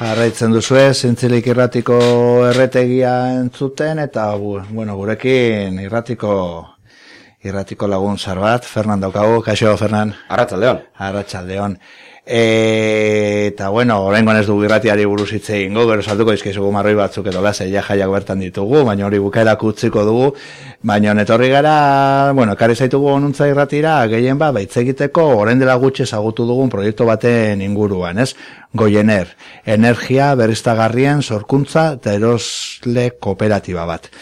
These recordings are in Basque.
Jarraitzen duzu ez, zintzilik irratiko erretegia entzuten, eta bueno, gurekin irratiko irratiko lagun zar bat, Fernando Daukagu, kaixo, Fernan? Arratxaldeon. Arratxaldeon. Eta bueno, horrengoan ez dugu irratiari buruz hitz egingo, gero salduko izkizugu marroi batzuk edo lase ja jaiak bertan ditugu, baina hori bukaerak utziko dugu, baina netorri gara, bueno, kari zaitugu onuntza irratira, gehien ba, baitz egiteko, orain dela gutxe ezagutu dugun proiektu baten inguruan, ez? Goiener, energia berriztagarrien sorkuntza eta erosle kooperatiba bat.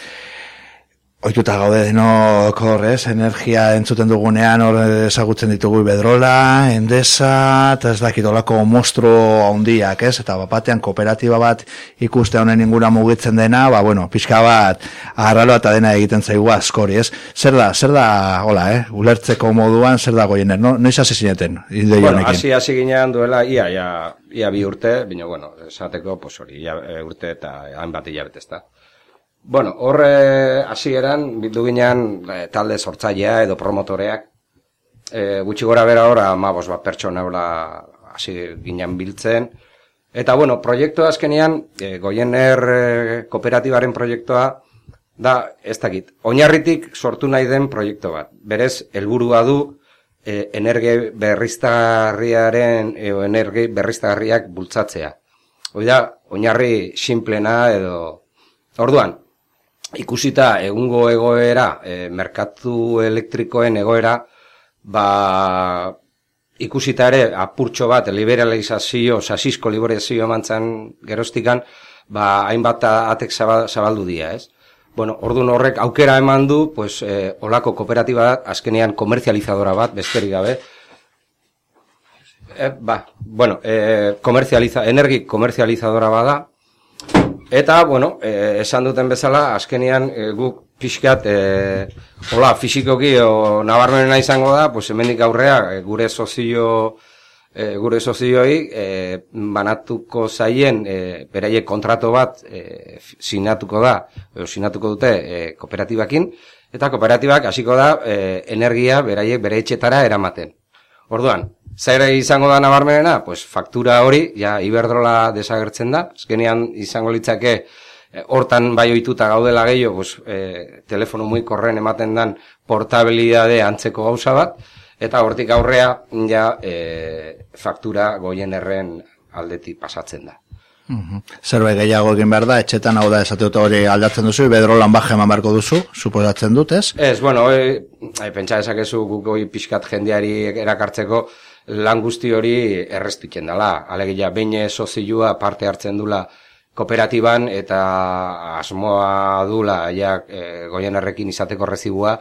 Oituta gaude denok horrez, energia entzuten dugunean hor ezagutzen ditugu bedrola, endesa, eta ez dakit olako mostro handiak, ez? Eta bapatean kooperatiba bat ikuste honen ingura mugitzen dena, ba bueno, pixka bat agarralo eta dena egiten zaigu askori, ez? Zer da, zer da, hola, eh? Ulertzeko moduan, zer da goiener, no? Noiz hasi zineten? Bueno, hasi hasi ginean duela, ia, ia, ia bi urte, bino, bueno, esateko, pues hori, ia, e, urte eta hainbat hilabete, ez da. Bueno, horre hasieran bildu ginean e, talde sortzailea edo promotoreak e, gutxi gora bera ora amabos bat pertsona hasi ginen biltzen. Eta bueno, proiektua azkenean, e, Goiener e, kooperatibaren proiektua da, ez dakit, oinarritik sortu nahi den proiektu bat. Berez, helburua du e, energe berriztagarriaren e, energe berriztagarriak bultzatzea. Hoi da, oinarri simplena edo... Orduan, ikusita egungo egoera, e, merkatu elektrikoen egoera, ba, ikusita ere apurtxo bat liberalizazio, sasisko liberalizazio emantzan gerostikan, ba, hainbat atek zabaldu dira, ez? Bueno, ordun horrek aukera eman du, pues, e, olako kooperatiba bat, azkenean komerzializadora bat, besterik gabe, E, ba, bueno, e, komerzializa, energi komerzializadora bada, Eta, bueno, e, esan duten bezala, azkenean e, guk pixkat, e, hola, fizikoki o nabarmenena izango da, pues hemendik aurrea e, gure sozio, e, gure sozioi e, banatuko zaien e, beraiek kontrato bat e, sinatuko da, o, sinatuko dute e, kooperatibakin, eta kooperatibak hasiko da e, energia beraiek bere etxetara eramaten. Orduan, Zer izango da nabarmenena? Pues faktura hori, ja, iberdrola desagertzen da. Ezkenean izango litzake, eh, hortan bai oituta gaudela gehiago, pues, e, telefono muy korren ematen dan portabilidade antzeko gauza bat, eta hortik aurrea, ja, e, faktura goien erren aldetik pasatzen da. Mhm. Zerbait gehiago egin behar da, etxetan hau da esate hori aldatzen duzu, bedrolan baje eman barko duzu, suposatzen dut, ez? Ez, bueno, e, e, pentsa esakezu gukoi pixkat jendeari erakartzeko, lan guzti hori errestutzen dela. Alegia, behin sozioa parte hartzen dula kooperatiban eta asmoa dula ja, e, goien errekin izateko rezibua,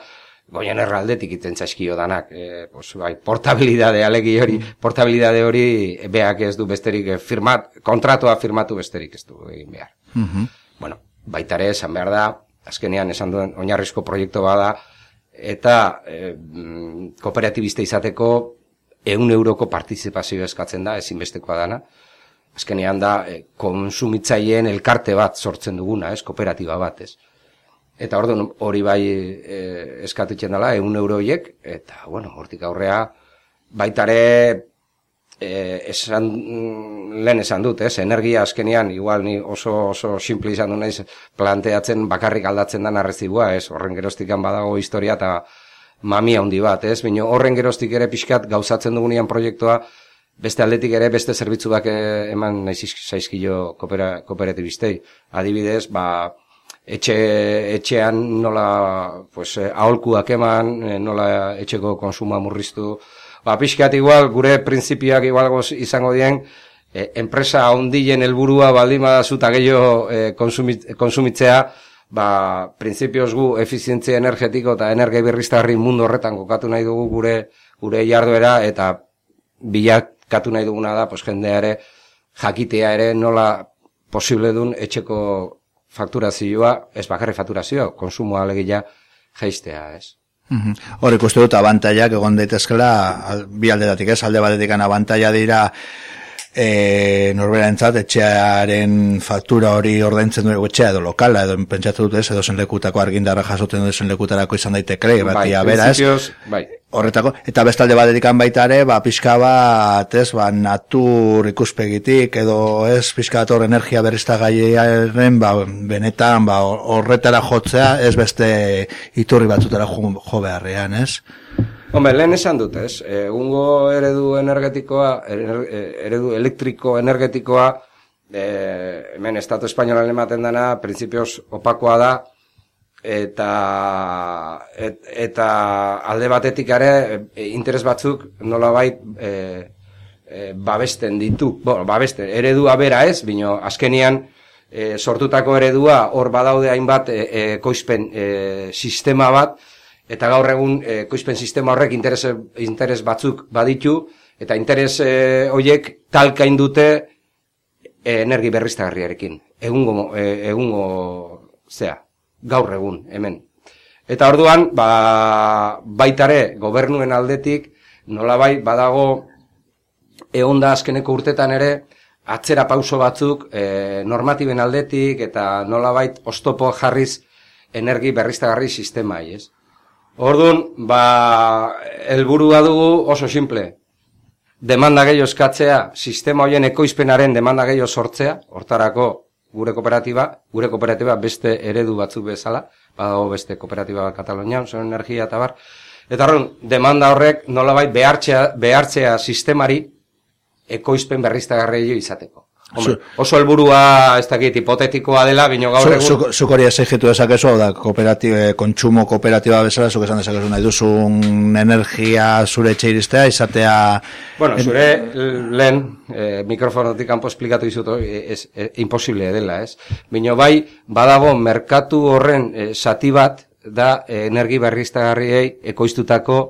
goien erraldetik iten zaizkio danak. E, pues, bai, portabilidade, alegi hori, portabilidade hori beak ez du besterik, e, firmat, kontratua firmatu besterik ez du egin behar. Mm Bueno, baitare esan behar da, azkenean esan duen oinarrizko proiektu bada, eta e, kooperatibista izateko eun euroko partizipazio eskatzen da, ezinbestekoa dana. Azkenean da, e, konsumitzaileen elkarte bat sortzen duguna, ez, kooperatiba bat, ez. Eta orduan hori bai e, eskatutzen dela, eun euroiek, eta, bueno, hortik aurrea, baitare, e, esan, lehen esan dut, ez, energia azkenean, igual ni oso, oso simple izan du naiz, planteatzen bakarrik aldatzen da narrezibua, ez, horren gerostikan badago historia, eta, mami handi bat, ez? Baina horren geroztik ere pixkat gauzatzen dugunean proiektua, beste aldetik ere beste zerbitzuak eh, eman nahi zaizkio koopera, kooperatibistei. Adibidez, ba, etxe, etxean nola pues, eh, aholkuak eman, eh, nola etxeko konsuma murriztu. Ba, pixkat igual, gure printzipioak igual izango dien, enpresa ondien helburua baldin badazuta gehiago e, konsumitzea, ba, printzipioz gu efizientzia energetiko eta energia berriztarri mundu horretan kokatu nahi dugu gure gure jarduera eta bilakatu nahi duguna da pues, jendeare jakitea ere nola posible dun etxeko fakturazioa, ez bakarri fakturazioa, konsumoa alegia jaistea, ez? Mm Hor ikustu dut abantaiak egon daitezkela bi alde datik ez, alde batetik abantaia dira e, norbera entzat, etxearen faktura hori ordaintzen du etxea edo lokala, edo pentsatu dut ez, edo zen lekutako argindarra jasoten du zen lekutarako izan daiteke, irratia bai, bera ez. Bai. Horretako, eta bestalde bat edikan baita ere, ba, pixka bat, ez, ba, natur ikuspegitik, edo ez, pixka bat hor energia berrizta gaiaren, ba, benetan, ba, horretara jotzea, ez beste iturri batzutara jo, jo beharrean, ez. Hombre, lehen esan dut, ez? Egungo eredu energetikoa, e, eredu elektriko energetikoa, e, hemen Estatu Espainolan ematen dena, prinsipioz opakoa da, eta et, eta alde batetik ere e, interes batzuk nolabait e, e, babesten ditu. Bo, babesten, eredua bera ez, bino azkenian e, sortutako eredua hor badaude hainbat e, e, koizpen e, sistema bat, eta gaur egun e, koizpen sistema horrek interes, interes batzuk baditu, eta interes e, horiek talkain dute e, energi berriztagarriarekin. Egungo, e, egungo, zea, gaur egun, hemen. Eta orduan, ba, baitare, gobernuen aldetik, nolabai badago, egon da azkeneko urtetan ere, atzera pauso batzuk e, normatiben aldetik, eta nolabait ostopo jarriz energi berriztagarri sistema, ez? Orduan, ba, helburua dugu oso simple. Demanda gehiago eskatzea, sistema hoien ekoizpenaren demanda gehiago sortzea, hortarako gure kooperatiba, gure kooperatiba beste eredu batzuk bezala, badago beste kooperatiba Katalonian, zon energia eta bar. Eta horren, demanda horrek nolabait behartzea, behartzea sistemari ekoizpen berriztagarri izateko. Hombre, oso helburua ez dakit hipotetikoa dela, bino gaur egun... Zuk hori esegitu dezakezu, da, kooperatiba, kontsumo kooperatiba bezala, zuk esan dezakezu nahi duzun energia zure etxe iristea, izatea... Bueno, zure lehen, eh, mikrofonotik kanpo esplikatu izuto, es, es, imposible dela, ez? Bino bai, badago, merkatu horren eh, sati bat, da, eh, energi berriztagarriei ekoiztutako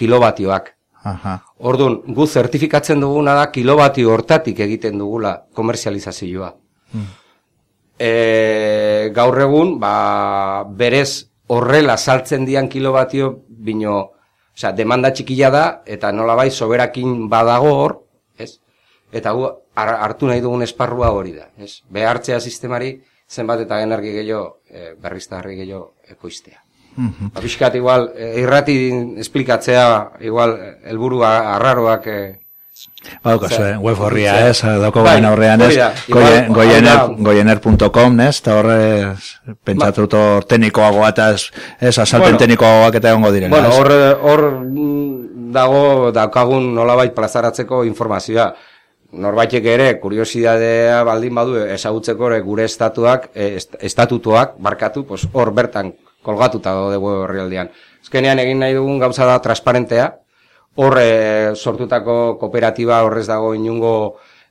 kilobatioak. Aha. Orduan, gu zertifikatzen duguna da kilobati hortatik egiten dugula komerzializazioa. Hmm. E, gaur egun, ba, berez horrela saltzen dian kilobatio, bino, osea, demanda txikila da, eta nolabait soberakin badago hor, ez? Eta gu hartu nahi dugun esparrua hori da, ez? Behartzea sistemari zenbat eta energi gehiago, e, berriztarri gehiago ekoiztea. -hmm. Abiskat igual, eh, irrati esplikatzea, igual, helburu arraroak... Eh, Ba, eh, web horria, ez, dauko bai, aurrean, ez, goiener.com, ez, eta horre, pentsatu ba. hor teknikoagoa, eta ez, ez asalten bueno, teknikoagoak eta egongo diren, Bueno, hor, hor mm, dago, daukagun nolabait plazaratzeko informazioa, norbaitek ere, kuriosidadea baldin badu, ezagutzeko gure estatuak, estatutuak, barkatu, hor bertan kolgatuta daude web horrialdean. Ezkenean egin nahi dugun gauza da transparentea, hor e, sortutako kooperatiba horrez dago inungo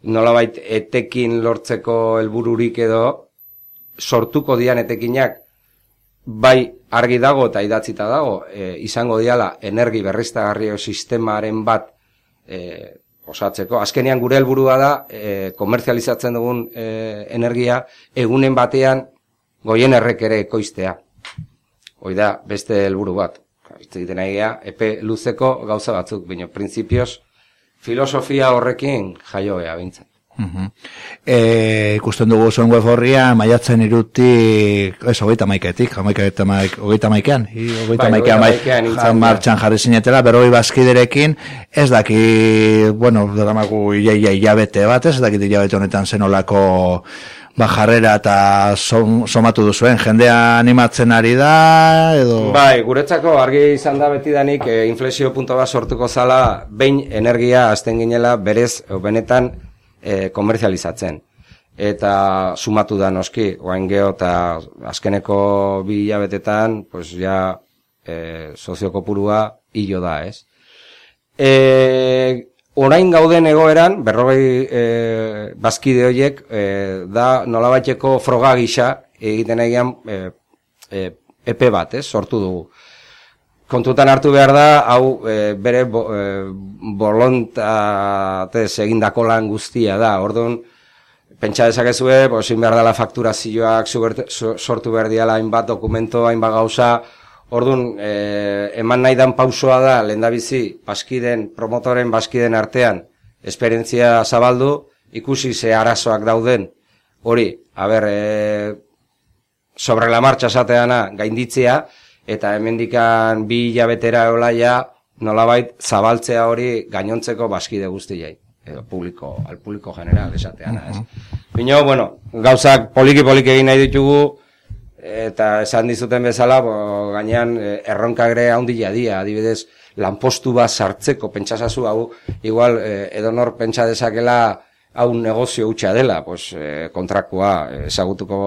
nolabait etekin lortzeko helbururik edo sortuko dian etekinak bai argi dago eta idatzita dago e, izango diala energi berriztagarri sistemaren bat e, osatzeko. Azkenean gure helburua da e, komerzializatzen dugun e, energia egunen batean goien errek ere ekoiztea. Hoi da, beste helburu bat. egiten egia, epe luzeko gauza batzuk, baina prinsipioz filosofia horrekin jaioea bintzen. Uh e, ikusten dugu zuen web horria, maiatzen iruti, ez, hogeita maiketik, hogeita maikean, hogeita maikean, bai, martxan jarri zinetela, berroi bazkiderekin, ez daki, bueno, dramagu hilabete bat, ez daki hilabete honetan zenolako ba, jarrera eta somatu duzuen, jendea animatzen ari da, edo... Bai, guretzako argi izan da beti danik e, inflexio punto bat sortuko zala, behin energia azten ginela berez, benetan, e, komerzializatzen. Eta sumatu da noski, oain geho eta azkeneko bi hilabetetan, pues ja, e, soziokopurua hilo da, ez? E, orain gauden egoeran, berrogei e, bazkide horiek, e, da nolabaiteko froga gisa egiten egian e, e, epe bat, ez, sortu dugu. Kontutan hartu behar da, hau e, bere bo, e, bolontatez egindako lan guztia da, orduan, pentsa dezakezue, bosin behar dela fakturazioak sortu behar diala hainbat dokumento, hainbat gauza, Orduan, e, eman nahi dan pausoa da, lehen da bizi, baskiden, promotoren baskiden artean, esperientzia zabaldu, ikusi ze arazoak dauden, hori, haber, e, sobre la marcha esateana gainditzea, eta hemendikan bi hilabetera olaia, nolabait zabaltzea hori gainontzeko baskide guztiei edo publiko, al publiko general esatean, ez. Bino, bueno, gauzak poliki-poliki egin nahi ditugu, eta esan dizuten bezala, bo, gainean eh, erronka gre handia dia, adibidez, lanpostu bat sartzeko, pentsasazu hau, igual, eh, edonor pentsa dezakela, hau negozio hutsa dela, pues, e, kontrakua ezagutuko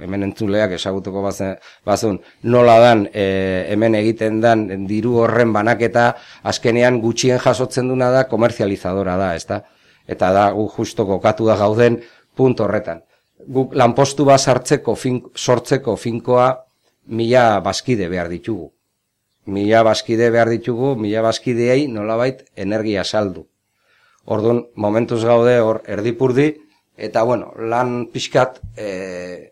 hemen entzuleak ezagutuko bazun nola dan e, hemen egiten dan diru horren banaketa azkenean gutxien jasotzen duna da komerzializadora da, ezta? Eta da justo kokatu da gauden punt horretan. Guk lanpostu bat sartzeko fin, sortzeko finkoa mila baskide behar ditugu. Mila baskide behar ditugu, mila baskideei nolabait energia saldu. Orduan, momentuz gaude hor erdipurdi, eta bueno, lan pixkat e,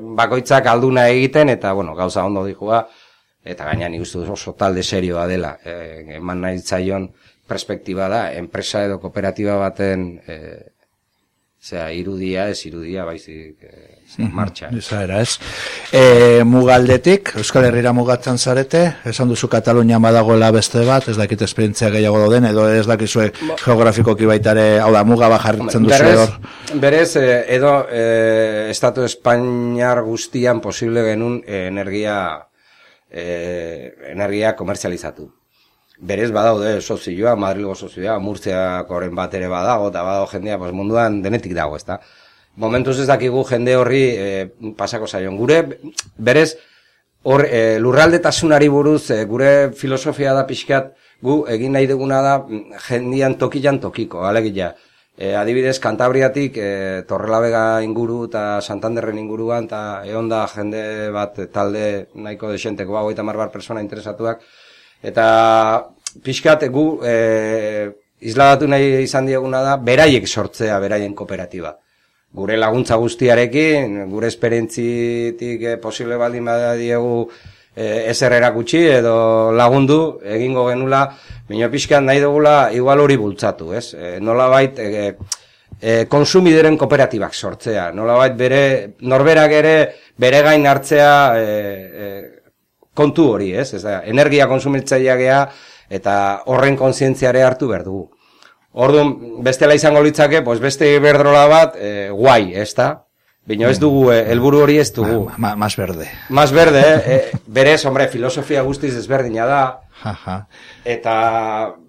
bakoitzak alduna egiten, eta bueno, gauza ondo dihua, eta gaina nik uste oso talde serioa dela, e, eman nahi zaion perspektiba da, enpresa edo kooperatiba baten e, Zera, irudia, ez irudia, baizik, e, martxa. Eza era, ez. E, mugaldetik, Euskal Herriera mugatzen zarete, esan duzu Katalunia badagoela beste bat, ez dakit esperientzia gehiago doden, edo ez dakizue geografikoki baitare, hau da, muga bajarritzen duzu hor. Berez, edo, e, Estatu Espainiar guztian posible genuen energia, e, energia komerzializatu berez badaude sozioa, Madrilgo sozioa, Murtziak horren bat ere badago, eta badago jendea pues, munduan denetik dago, ezta. Momentuz ez dakigu jende horri e, pasako zaion. Gure, berez, hor, e, lurraldetasunari buruz, e, gure filosofia da pixkat, gu egin nahi duguna da jendian tokian tokiko, alegia. E, adibidez, Kantabriatik, e, Torrelabega inguru eta Santanderren inguruan, eta egon da jende bat talde nahiko desenteko, hau eta marbar persona interesatuak, Eta pixkat gu e, izlagatu nahi izan dieguna da, beraiek sortzea, beraien kooperatiba. Gure laguntza guztiarekin, gure esperientzitik e, posible baldin bada diegu e, ezer erakutsi edo lagundu egingo genula, baina pixkat nahi dugula igual hori bultzatu, ez? E, nola bait, e, e, konsumideren kooperatibak sortzea, nola bait bere, norberak ere bere gain hartzea e, e, kontu hori, ez? Ez da, energia konsumitzailea gea eta horren kontzientziare hartu behar dugu. Orduan, bestela izango litzake, pues beste berdrola bat, e, guai, ez da? Bino ez dugu, eh, helburu hori ez dugu. Ma, ma, mas berde. Mas berde, eh? e, berez, hombre, filosofia guztiz ezberdina da. Eta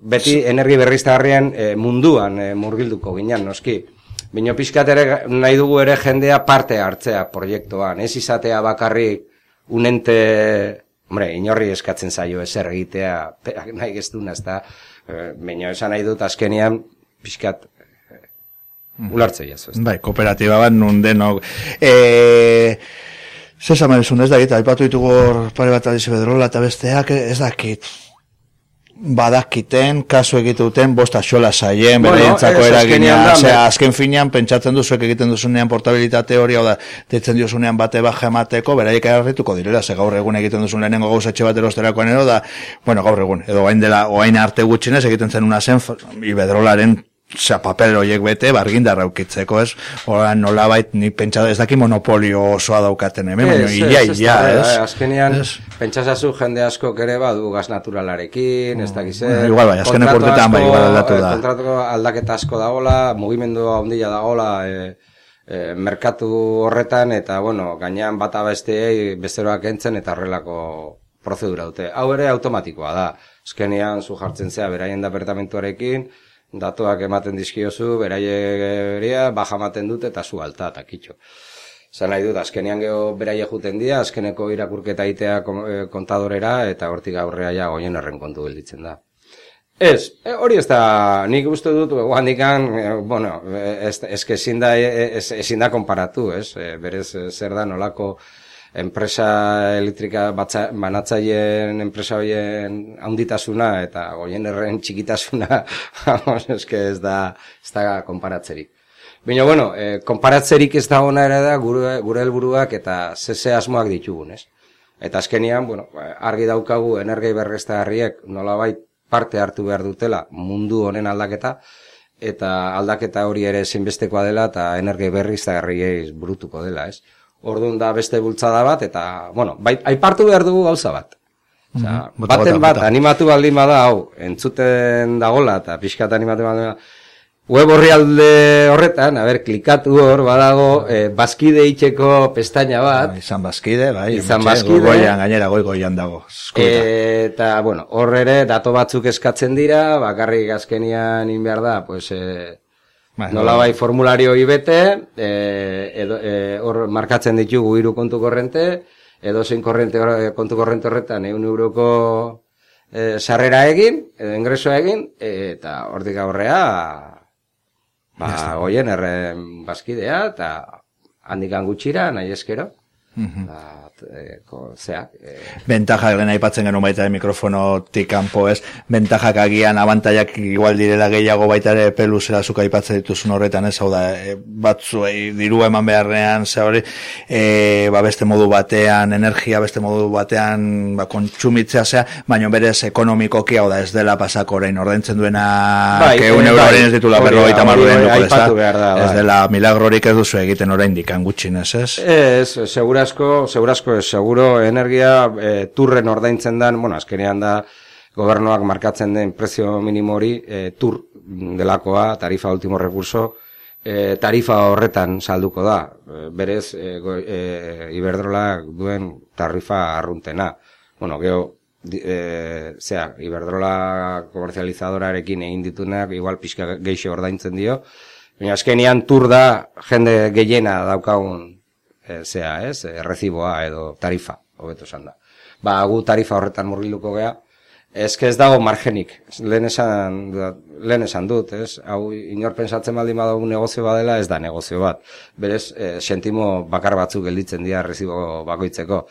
beti energi berriztagarrien e, munduan e, murgilduko ginen, noski. Bino pixkat ere nahi dugu ere jendea parte hartzea proiektuan. Ez izatea bakarrik unente Hombre, inorri eskatzen zaio ezer egitea, perak nahi gestuna, ez da, baina esan nahi dut azkenian, pixkat, mm. ulartzei ez. Bai, kooperatiba bat nun denok. E, Zesa ez da, eta ipatu ditugu pare bat adizu bedrola eta besteak, ez dakit, badakiten, kasu egituten, bosta xola saien, bueno, beraientzako eragina, azken finean, pentsatzen duzuek egiten duzunean portabilitate hori, hau da, ditzen duzunean bate baja emateko, beraik errituko direla, ze gaur egun egiten duzun lehenengo gauzatxe bat erosterakoan ero, da, bueno, gaur egun, edo gain dela, oain arte gutxinez, egiten zen una zen, ibedrolaren Osea, papel horiek bete, bargindar raukitzeko, ez? Hora, nola bait, ni pentsatu ez daki monopolio osoa daukaten, hemen, baina, ia, ia, ez? Azkenean, pentsasazu jende asko kere badu gaz naturalarekin, ez dakiz, eh? Igual, bai, azkenean urtetan bai, igual aldatu da. Kontratuko aldaketa asko dagoela, mugimendu ondila dagoela, e, e, merkatu horretan, eta, bueno, gainean bat abesteei besteroak entzen, eta horrelako prozedura dute. Hau ere automatikoa da. Azkenean, zu jartzen zea, beraien departamentuarekin, datuak ematen dizkiozu, beraieria baja ematen dute eta zu alta eta kitxo. Zan nahi dut, azkenean geho beraie juten dira, azkeneko irakurketa itea eh, kontadorera eta hortik aurrea ja goien erren kontu gelditzen da. Ez, e, hori ez da, nik uste dut, guandikan, e, bueno, ez, ez, ezin da, ez, ezin da konparatu, ez, berez zer da nolako, enpresa elektrika batza, banatzaileen enpresa hoien handitasuna eta goien erren txikitasuna eske ez da ez da konparatzerik. Baina, bueno, e, konparatzerik ez da ona ere da gure, gure helburuak eta zeze asmoak ditugun, ez? Eta azkenian, bueno, argi daukagu energia berrezta harriek nolabait parte hartu behar dutela mundu honen aldaketa, eta aldaketa hori ere zinbestekoa dela, eta energia berri zagarriei burutuko dela, ez? Orduan da beste bultzada bat, eta, bueno, bai, aipartu behar dugu gauza bat. Osa, mm baten bat, animatu baldin bada, hau, entzuten dagola, eta pixkat animatu baldin bada, web horri alde horretan, a ber, klikatu hor, badago, eh, bazkide itxeko pestaina bat. Ah, izan bazkide, bai. Izan bazkide. Goian, gainera, goi goian dago. eta, bueno, hor ere, dato batzuk eskatzen dira, bakarrik azkenian inbiar da, pues, eh, Bai, Nola bai formulario ibete, eh, edo, eh, hor markatzen ditugu hiru kontu korrente, edo zein korrente, kontu korrente horretan, egun euroko e, sarrera egin, edo ingreso egin, eta hortik aurrea, ba, goien erren bazkidea, eta handikan gutxira, nahi eskero. Mm e, zeak. E... Bentajak lehen aipatzen genuen baita mikrofonotik kanpo ez, bentajak agian abantaiak igual direla gehiago baita ere peluzera zuka aipatzen dituzun horretan ez, hau da, e, batzuei diru eman beharrean, ze hori, e, ba beste modu batean, energia beste modu batean, ba, kontsumitzea zea, baina berez ekonomikoki hau da ez dela pasako orain. Ordaintzen duena, bai, que un euro ez ditula berro baita marruen ez dela milagrorik ez duzu egiten orain dikan gutxin ez? Ez? Ez, segurasko, segurasko seguro energia e, turren ordaintzen dan, bueno, azkenean da gobernuak markatzen den prezio minimo hori e, tur delakoa, tarifa último recurso, e, tarifa horretan salduko da. Berez, e, go, e, Iberdrola duen tarifa arruntena. Bueno, geho, e, zera, Iberdrola komerzializadorarekin egin ditunak, igual pixka geixe ordaintzen dio, Baina azkenian tur da jende gehiena daukagun e, zea, ez, e, reciboa edo tarifa, hobeto esan da. Ba, gu tarifa horretan murgiluko gea, ez ez dago margenik, lehen esan, lehen esan dut, ez, hau inor pensatzen baldin badago negozio badela, ez da negozio bat. Berez, e, sentimo bakar batzuk gelditzen dira recibo bakoitzeko.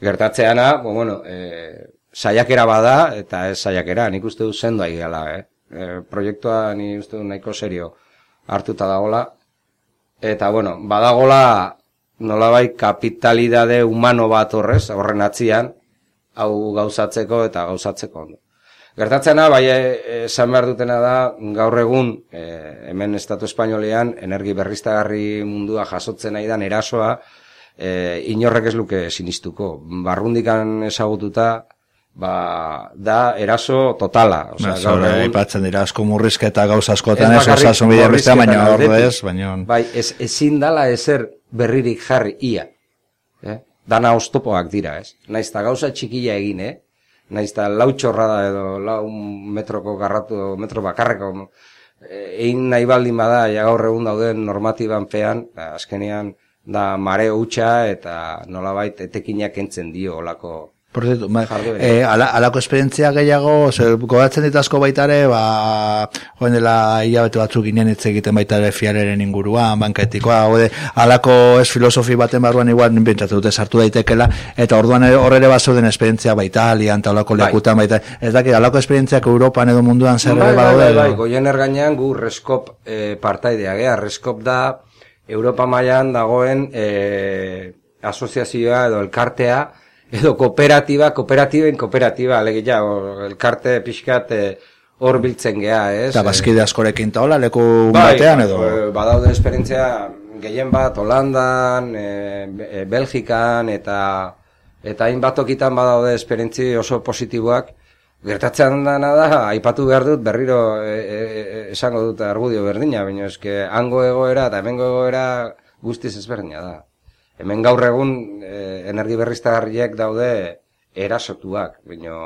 Gertatzeana, bo, bueno, e, saiakera bada, eta ez saiakera, nik uste du zendu ari gala, eh? E, proiektua nik uste du nahiko serio hartuta dagola, eta, bueno, badagola nolabai kapitalidade humano bat horrez, horren atzian, hau gauzatzeko eta gauzatzeko. Gertatzena, bai, e, esan behar dutena da, gaur egun, e, hemen Estatu Espainolean, energi berriztagarri mundua jasotzen nahi dan erasoa, e, inorrek ez luke sinistuko. Barrundikan ezagututa, ba, da eraso totala. Osea, ba, gaur egun... Ipatzen dira, asko murrizketa gauz askotan ez, osasun bidea bestea, baina hor ez, baina... Bai, ez, ezin dala ezer berririk jarri ia. Eh? Dana oztopoak dira, ez? Naiz gauza txikila egin, eh? Naiz lau txorra da edo lau metroko garratu, metro bakarreko eh, egin nahi baldin bada, ja gaur egun dauden normatiban pean, azkenean da mare hutsa eta nolabait etekinak entzen dio olako Por cierto, ma, eh, ala, alako esperientzia gehiago, zer, gogatzen dit asko baitare, ba, joen dela hilabete batzuk ginen hitz egiten baitare fialeren inguruan, banketikoa, ode, alako ez filosofi baten barruan igual nintentzatu dute sartu daitekela, eta orduan horre bat zeuden esperientzia baita, alian, alako bai. lekutan baita, ez daki, alako esperientziak Europan edo munduan zer bai, bai, bai, bai, goien ergainean gu reskop eh, partaidea, gea, reskop da Europa mailan dagoen eh, asoziazioa edo elkartea, edo kooperatiba, kooperatiben kooperatiba, alegia, elkarte pixkat eh, hor biltzen geha, ez? Eta bazkide askorekin taola, leku bai, batean, edo? Bai, badaude esperientzia gehien bat, Holandan, e, Belgikan, eta eta hainbat okitan badaude esperientzi oso positiboak, Gertatzen dana da, aipatu behar dut, berriro e, e, esango dut argudio berdina, baina eske hango egoera eta hemengo egoera guztiz ezberdina da hemen gaur egun e, energi berriztagarriek daude erasotuak, baino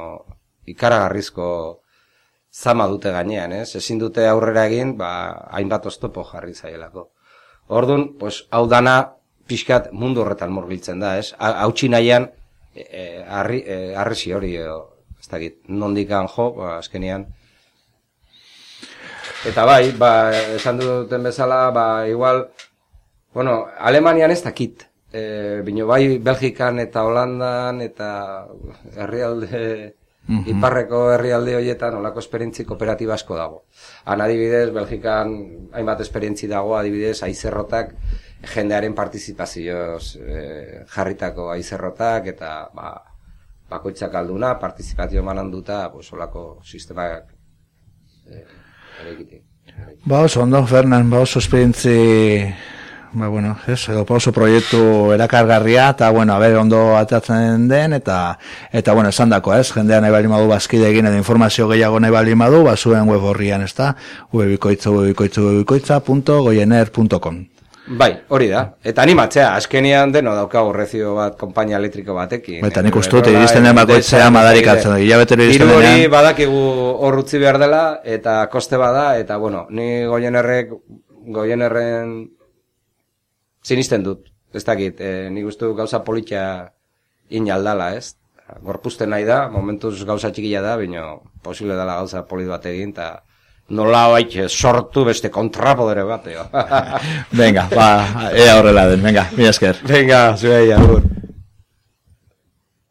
ikaragarrizko zama dute gainean, ez? Ezin dute aurrera egin, ba, hainbat oztopo jarri zaielako. Orduan, pues, hau dana pixkat mundu horretan murgiltzen da, ez? Hautsi nahian, e, e, arri, e, hori, edo, ez dakit, nondikan jo, ba, azkenian. Eta bai, ba, esan duten bezala, ba, igual, bueno, Alemanian ez dakit, e, bino bai Belgikan eta Holandan eta herrialde mm iparreko herrialde horietan olako esperientzi kooperatiba asko dago. Han adibidez, Belgikan hainbat esperientzi dago, adibidez, aizerrotak jendearen partizipazioz e, jarritako aizerrotak eta ba, bakoitzak alduna, partizipazio manan duta, pues, olako sistemak e, Ba, oso, ondo, Fernan, ba, oso esperientzi, ba, bueno, ez, edo, oso proiektu erakargarria, eta, bueno, abe, ondo atatzen den, eta, eta, bueno, esan dako, ez, jendea nahi bali madu bazkide egin, edo informazio gehiago nahi bali madu, ba, zuen web horrian, ez da, webikoitza, webikoitza, webikoitza, punto, goiener.com. Bai, hori da. Eta animatzea, azkenian deno daukagu rezio bat, kompainia elektriko batekin. Eta nik uste dut, iristen den bakoitzea madarik atzen, hilabetero iristen denean. hori badakigu horrutzi behar dela, eta koste bada, eta bueno, ni goienerrek, goienerren sinisten dut, ez dakit, e, nik uste gauza politia inaldala, ez? Gorpuzten nahi da, momentuz gauza txikila da, bino posible dela gauza polit bat egin, eta nola bait sortu beste kontrapodere bat, Venga, ba, ea horrela den, venga, mi esker. Venga, zuei, agur.